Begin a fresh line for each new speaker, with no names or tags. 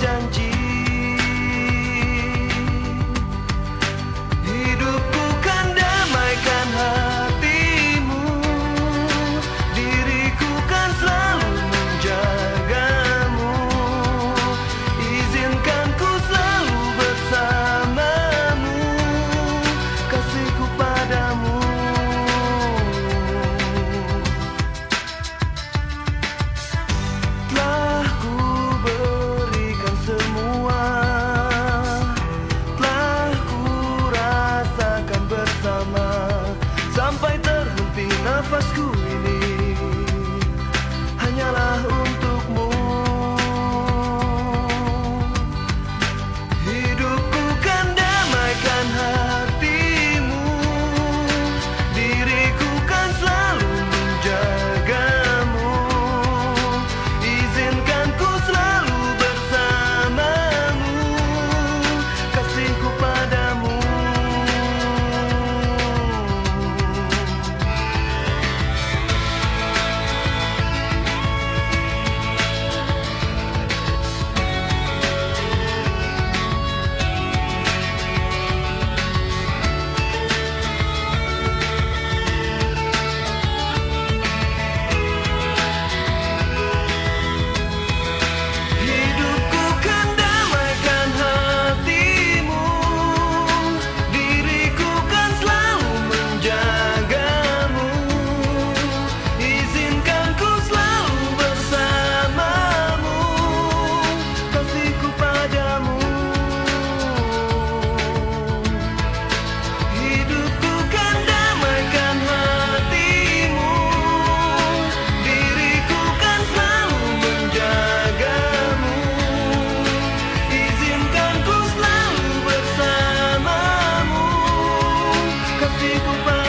di Cause people